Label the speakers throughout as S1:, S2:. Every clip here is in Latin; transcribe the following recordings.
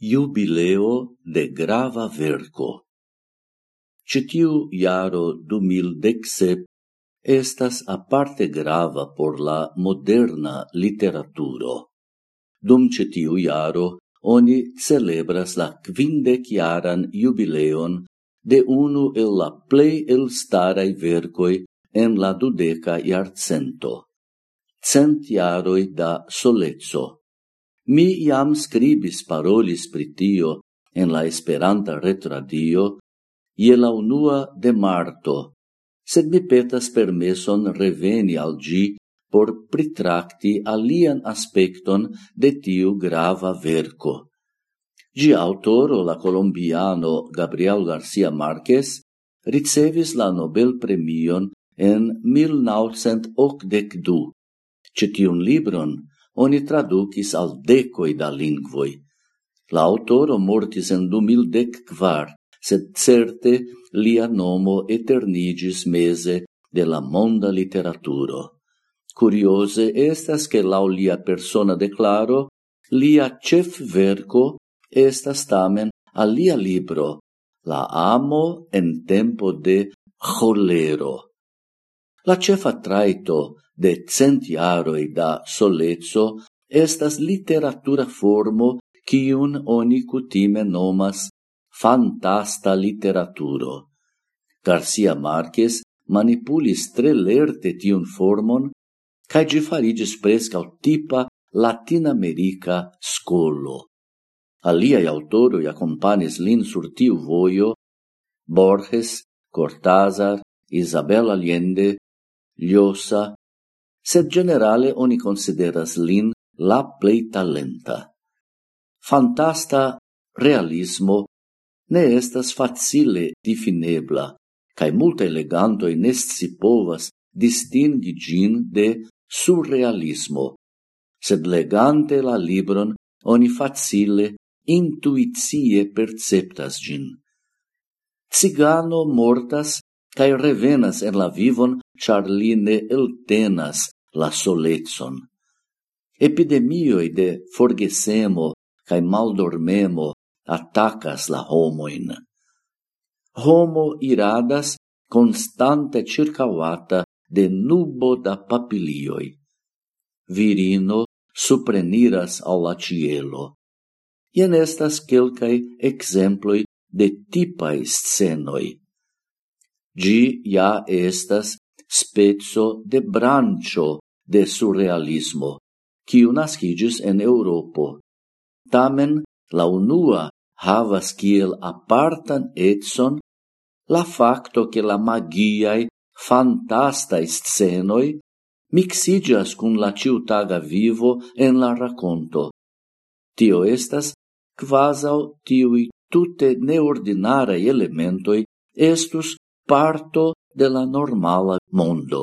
S1: Jubileo de grava verco. Citiu iaro 2017 estas aparte grava por la moderna literaturo. Dum citiu iaro oni celebras la quindeciaran jubileon de unu el la plei elstarai vercoi en la dudeca iarcento. Cent iaroi da solezzo Mi iam scribis parolis pritio en la Esperanta retradio ie la unua de marto, sed mi petas permeson reveni al gi por pritracti alian aspecton de tiu grava verco. Gi autoro, la colombiano Gabriel Garcia Marquez, ricevis la Nobel premion en 1982. Cetiun libron oni traducis al decoi da lingvoi. La autoro mortis en du mil dec quar, sed certe lia nomo eternigis mese de la monda literaturo. Curiose estas che lau lia persona declaro, lia cef verco estas tamen alia libro, La amo en tempo de cholero. La cefa traito de cent jaroj da solezzo estas literatura formo kiun oni cutime nomas fantasta literaturo. Garcia Marquez manipulis tre lerte tiun formon, cae gi farigis prescau tipa latinamerica scolo. Aliai autoroi accompanis lin sur tiu voio, Borges, Cortázar, Isabel Allende, Llosa, sed generale oni consideras lin la plei talenta. Fantasta realismo ne estas facile difinebla, cae multe elegantoi nesci povas distingi gin de surrealismo, sed legante la libron oni facile intuizie perceptas gin. Cigano mortas cae revenas en la vivon, char li ne eltenas la solecon. Epidemioi de forgesemo cae maldormemo attacas la homoin. Homo iradas constante circavata de nubo da papilioi. Virino supreniras al la cielo. Ien estas quelcae exemploi de tipae scenoi. Gi ja estas spezzo de brancio de surrealismo, quiu nascigis en Europo. Tamen, la unua havas kiel apartan etson la facto che la magiae fantastai scenoi mixigas cun la ciutaga vivo en la racconto. Tio estas quasau tiui tutte neordinare elementoi estus parto de la normala mondo.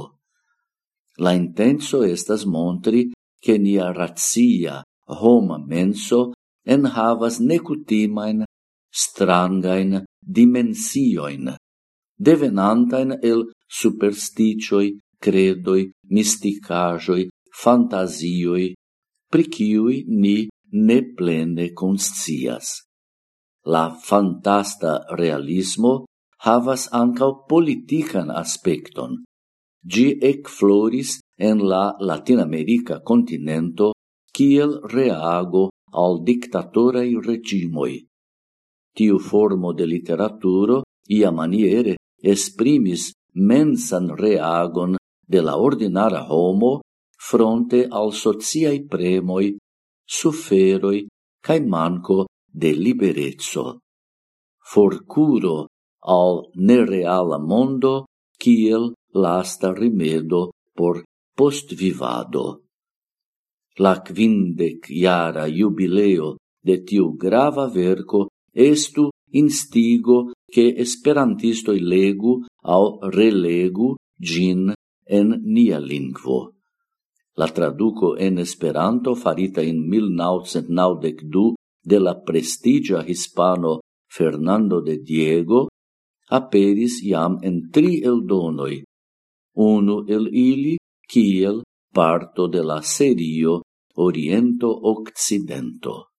S1: La intenso estas montri che nia razia homa menso en havas necutimain, strangain dimensioin, devenantain el supersticioi, credoi, misticajoi, fantasioi, priciui ni ne plene conscias. La fantasta realismo havas ancau politican aspecton. Gi ec floris en la Latinamerica continento kiel reago al dictatorei regimoi. Tiu formo de literaturo ia maniere esprimis mensan reagon de la ordinara homo fronte al sociai premoi, suferoi cae manco de liberezzo. Forcuro al nereala mondo kiel lasta rimedo por postvivado. La quindec iara jubileo de tiu grava verco estu instigo che esperantistoi legu au relegu gin en nia lingvo. La traduco en Esperanto farita in 1992 de la prestigia hispano Fernando de Diego aperis iam en tri eldonoi, unu el ili kiel parto de la serio Oriento Occidento.